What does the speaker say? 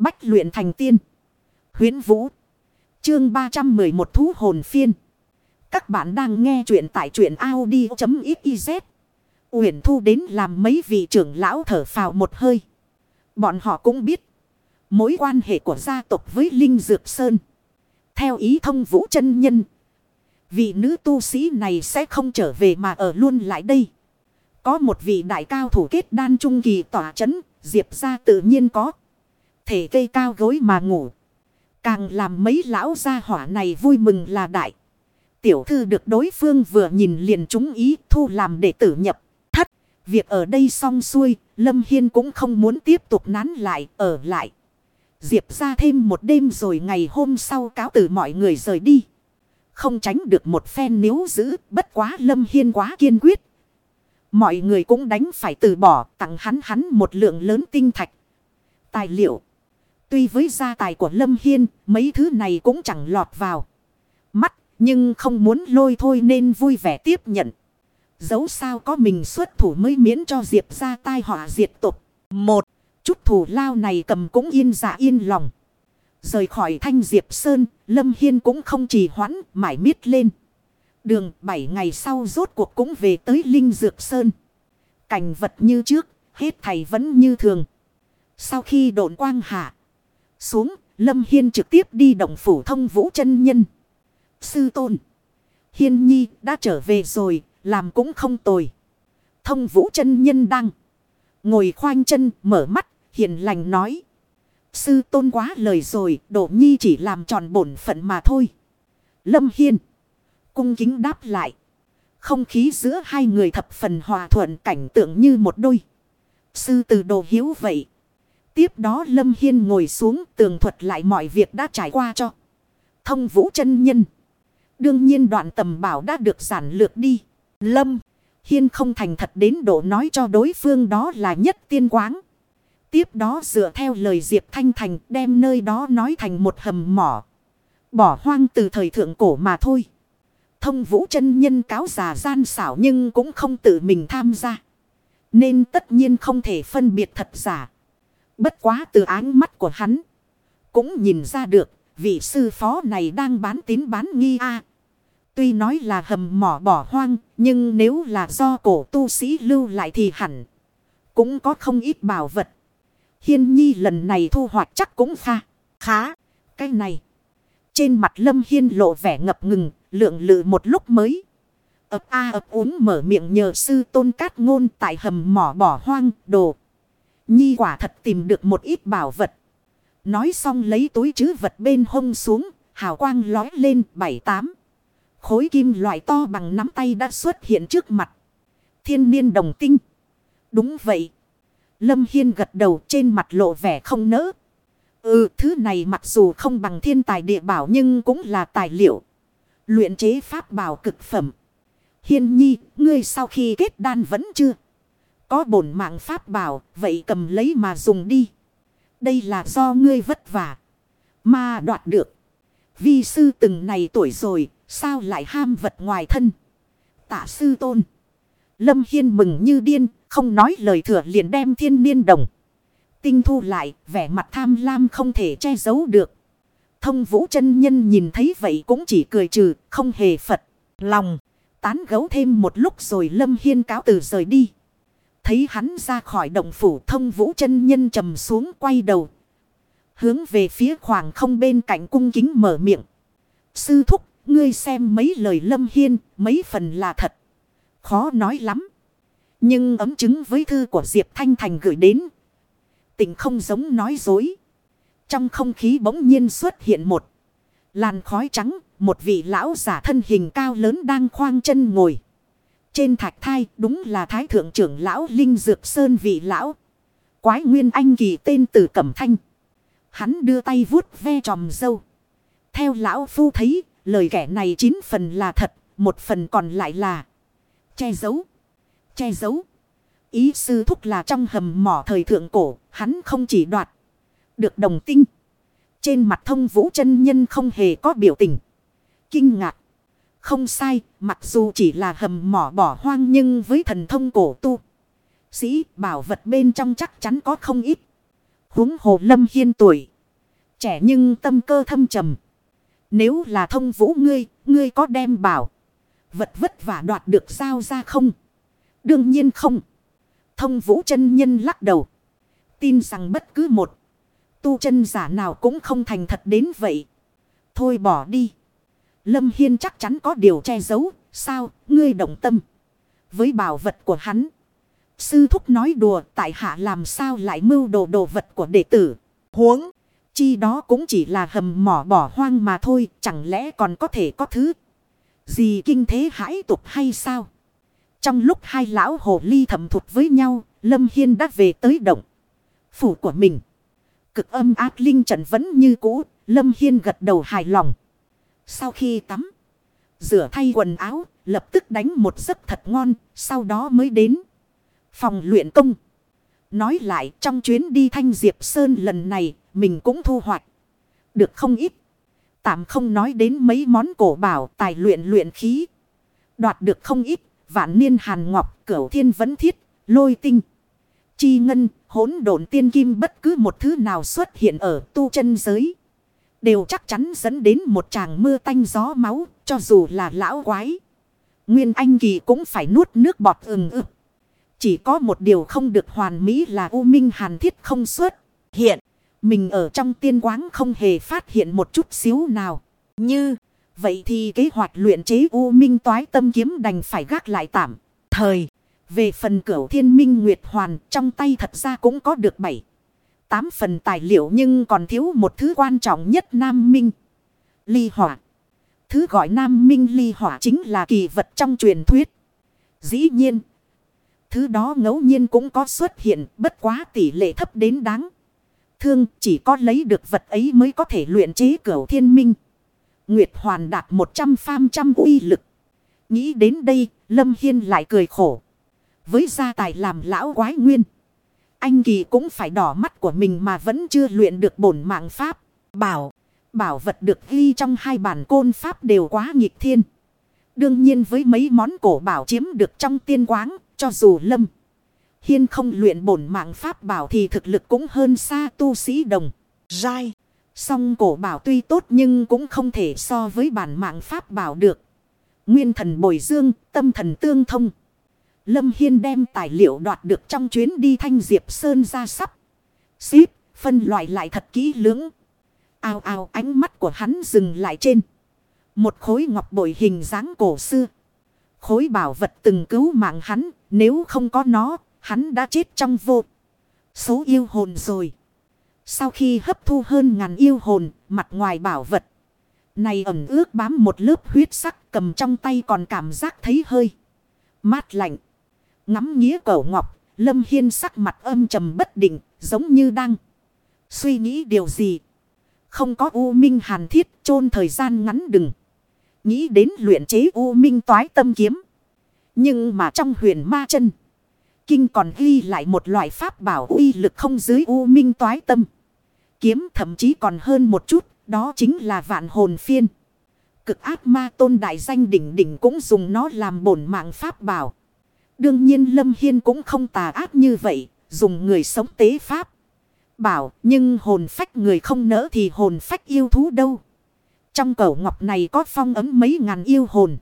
Bách luyện thành tiên. Huyến Vũ. Chương 311 Thú Hồn Phiên. Các bạn đang nghe truyện tại truyện Audi.xyz. Uyển Thu đến làm mấy vị trưởng lão thở phào một hơi. Bọn họ cũng biết. Mối quan hệ của gia tộc với Linh Dược Sơn. Theo ý thông vũ chân nhân. Vị nữ tu sĩ này sẽ không trở về mà ở luôn lại đây. Có một vị đại cao thủ kết đan trung kỳ tỏa chấn. Diệp ra tự nhiên có. Thể cây cao gối mà ngủ. Càng làm mấy lão gia hỏa này vui mừng là đại. Tiểu thư được đối phương vừa nhìn liền trúng ý thu làm đệ tử nhập. Thất, việc ở đây xong xuôi, Lâm Hiên cũng không muốn tiếp tục nán lại, ở lại. Diệp ra thêm một đêm rồi ngày hôm sau cáo từ mọi người rời đi. Không tránh được một phen nếu giữ, bất quá Lâm Hiên quá kiên quyết. Mọi người cũng đánh phải từ bỏ, tặng hắn hắn một lượng lớn tinh thạch. Tài liệu. Tuy với gia tài của Lâm Hiên, mấy thứ này cũng chẳng lọt vào. Mắt, nhưng không muốn lôi thôi nên vui vẻ tiếp nhận. Dẫu sao có mình xuất thủ mới miễn cho Diệp ra tai họa diệt tục. Một, chút thủ lao này cầm cũng yên dạ yên lòng. Rời khỏi thanh Diệp Sơn, Lâm Hiên cũng không trì hoãn, mãi miết lên. Đường bảy ngày sau rốt cuộc cũng về tới Linh Dược Sơn. Cảnh vật như trước, hết thầy vẫn như thường. Sau khi độn quang hạ xuống, Lâm Hiên trực tiếp đi động phủ thông vũ chân nhân. Sư tôn. Hiên nhi đã trở về rồi, làm cũng không tồi. Thông vũ chân nhân đang. Ngồi khoanh chân, mở mắt, hiền lành nói. Sư tôn quá lời rồi, đổ nhi chỉ làm tròn bổn phận mà thôi. Lâm Hiên. Cung kính đáp lại. Không khí giữa hai người thập phần hòa thuận cảnh tượng như một đôi. Sư từ đồ hiếu vậy. Tiếp đó Lâm Hiên ngồi xuống tường thuật lại mọi việc đã trải qua cho. Thông vũ chân nhân. Đương nhiên đoạn tầm bảo đã được giản lược đi. Lâm. Hiên không thành thật đến độ nói cho đối phương đó là nhất tiên quáng. Tiếp đó dựa theo lời Diệp Thanh Thành đem nơi đó nói thành một hầm mỏ. Bỏ hoang từ thời thượng cổ mà thôi. Thông vũ chân nhân cáo già gian xảo nhưng cũng không tự mình tham gia. Nên tất nhiên không thể phân biệt thật giả. Bất quá từ ánh mắt của hắn. Cũng nhìn ra được, vị sư phó này đang bán tín bán nghi a Tuy nói là hầm mỏ bỏ hoang. Nhưng nếu là do cổ tu sĩ lưu lại thì hẳn. Cũng có không ít bảo vật. Hiên nhi lần này thu hoạch chắc cũng pha. Khá. Cái này. Trên mặt lâm hiên lộ vẻ ngập ngừng. Lượng lự một lúc mới. ấp a ấp uống mở miệng nhờ sư tôn cát ngôn tại hầm mỏ bỏ hoang, đồ. Nhi quả thật tìm được một ít bảo vật. Nói xong lấy túi chứ vật bên hông xuống. Hào quang lói lên bảy tám. Khối kim loại to bằng nắm tay đã xuất hiện trước mặt. Thiên niên đồng tinh. Đúng vậy. Lâm Hiên gật đầu trên mặt lộ vẻ không nỡ. Ừ thứ này mặc dù không bằng thiên tài địa bảo nhưng cũng là tài liệu. Luyện chế pháp bảo cực phẩm. Hiên nhi, ngươi sau khi kết đan vẫn chưa. Có bổn mạng pháp bảo, vậy cầm lấy mà dùng đi. Đây là do ngươi vất vả. Mà đoạt được. Vi sư từng này tuổi rồi, sao lại ham vật ngoài thân. Tạ sư tôn. Lâm Hiên mừng như điên, không nói lời thừa liền đem thiên niên đồng. Tinh thu lại, vẻ mặt tham lam không thể che giấu được. Thông vũ chân nhân nhìn thấy vậy cũng chỉ cười trừ, không hề phật. Lòng, tán gấu thêm một lúc rồi Lâm Hiên cáo từ rời đi. Thấy hắn ra khỏi động phủ thông vũ chân nhân trầm xuống quay đầu. Hướng về phía khoảng không bên cạnh cung kính mở miệng. Sư thúc, ngươi xem mấy lời Lâm Hiên, mấy phần là thật. Khó nói lắm. Nhưng ấm chứng với thư của Diệp Thanh Thành gửi đến. Tình không giống nói dối. Trong không khí bỗng nhiên xuất hiện một. Làn khói trắng, một vị lão giả thân hình cao lớn đang khoang chân ngồi. Trên thạch thai đúng là thái thượng trưởng lão Linh Dược Sơn vị lão. Quái nguyên anh kỳ tên từ Cẩm Thanh. Hắn đưa tay vuốt ve tròm dâu. Theo lão phu thấy, lời kẻ này chín phần là thật, một phần còn lại là che giấu. Che giấu. Ý sư thúc là trong hầm mỏ thời thượng cổ, hắn không chỉ đoạt được đồng tinh. Trên mặt thông vũ chân nhân không hề có biểu tình. Kinh ngạc. Không sai, mặc dù chỉ là hầm mỏ bỏ hoang nhưng với thần thông cổ tu. Sĩ bảo vật bên trong chắc chắn có không ít. huống hồ lâm hiên tuổi. Trẻ nhưng tâm cơ thâm trầm. Nếu là thông vũ ngươi, ngươi có đem bảo. Vật vất vả đoạt được sao ra không? Đương nhiên không. Thông vũ chân nhân lắc đầu. Tin rằng bất cứ một tu chân giả nào cũng không thành thật đến vậy. Thôi bỏ đi. Lâm Hiên chắc chắn có điều che giấu. Sao, ngươi động tâm. Với bảo vật của hắn. Sư thúc nói đùa tại hạ làm sao lại mưu đồ đồ vật của đệ tử. Huống. Chi đó cũng chỉ là hầm mỏ bỏ hoang mà thôi. Chẳng lẽ còn có thể có thứ. Gì kinh thế hãi tục hay sao? Trong lúc hai lão hồ ly thầm thụt với nhau. Lâm Hiên đã về tới động. Phủ của mình. Cực âm ác linh trận vẫn như cũ. Lâm Hiên gật đầu hài lòng. Sau khi tắm. Rửa thay quần áo. Lập tức đánh một giấc thật ngon. Sau đó mới đến. Phòng luyện công. Nói lại, trong chuyến đi thanh Diệp Sơn lần này. Mình cũng thu hoạch. Được không ít. Tạm không nói đến mấy món cổ bảo, tài luyện luyện khí. Đoạt được không ít. Vạn niên hàn ngọc, cửu thiên vấn thiết. Lôi tinh. Chi ngân, hỗn độn tiên kim bất cứ một thứ nào xuất hiện ở tu chân giới. Đều chắc chắn dẫn đến một tràng mưa tanh gió máu, cho dù là lão quái. Nguyên Anh Kỳ cũng phải nuốt nước bọt ừng ực. Chỉ có một điều không được hoàn mỹ là U Minh Hàn Thiết không xuất. Hiện, mình ở trong tiên quáng không hề phát hiện một chút xíu nào. Như, vậy thì kế hoạch luyện chế U Minh toái tâm kiếm đành phải gác lại tạm. Thời. Về phần cửu thiên minh nguyệt hoàn trong tay thật ra cũng có được bảy tám phần tài liệu nhưng còn thiếu một thứ quan trọng nhất Nam Minh. Ly hỏa. Thứ gọi Nam Minh ly hỏa chính là kỳ vật trong truyền thuyết. Dĩ nhiên. Thứ đó ngẫu nhiên cũng có xuất hiện bất quá tỷ lệ thấp đến đáng. Thương chỉ có lấy được vật ấy mới có thể luyện chế cửu thiên minh. Nguyệt hoàn đạt 100 pham trăm uy lực. Nghĩ đến đây, Lâm Hiên lại cười khổ. Với gia tài làm lão quái nguyên. Anh Kỳ cũng phải đỏ mắt của mình mà vẫn chưa luyện được bổn mạng pháp. Bảo, bảo vật được ghi trong hai bản côn pháp đều quá nghịch thiên. Đương nhiên với mấy món cổ bảo chiếm được trong tiên quáng, cho dù lâm. Hiên không luyện bổn mạng pháp bảo thì thực lực cũng hơn xa tu sĩ đồng. Rai. Song cổ bảo tuy tốt nhưng cũng không thể so với bản mạng pháp bảo được. Nguyên thần bồi dương, tâm thần tương thông. Lâm Hiên đem tài liệu đoạt được trong chuyến đi thanh Diệp Sơn ra sắp. Xíp, phân loại lại thật kỹ lưỡng. Ao ao ánh mắt của hắn dừng lại trên. Một khối ngọc bội hình dáng cổ xưa. Khối bảo vật từng cứu mạng hắn, nếu không có nó, hắn đã chết trong vô. Số yêu hồn rồi. Sau khi hấp thu hơn ngàn yêu hồn, mặt ngoài bảo vật. Này ẩm ướt bám một lớp huyết sắc cầm trong tay còn cảm giác thấy hơi. Mát lạnh. Ngắm nghĩa cẩu ngọc, Lâm Hiên sắc mặt âm trầm bất định, giống như đang suy nghĩ điều gì. Không có U Minh hàn thiết chôn thời gian ngắn đừng. Nghĩ đến luyện chế U Minh toái tâm kiếm. Nhưng mà trong huyền ma chân. Kinh còn ghi lại một loại pháp bảo uy lực không dưới U Minh toái tâm. Kiếm thậm chí còn hơn một chút. Đó chính là vạn hồn phiên. Cực ác ma tôn đại danh đỉnh đỉnh cũng dùng nó làm bổn mạng pháp bảo. Đương nhiên Lâm Hiên cũng không tà ác như vậy, dùng người sống tế pháp. Bảo, nhưng hồn phách người không nỡ thì hồn phách yêu thú đâu. Trong cẩu ngọc này có phong ấm mấy ngàn yêu hồn.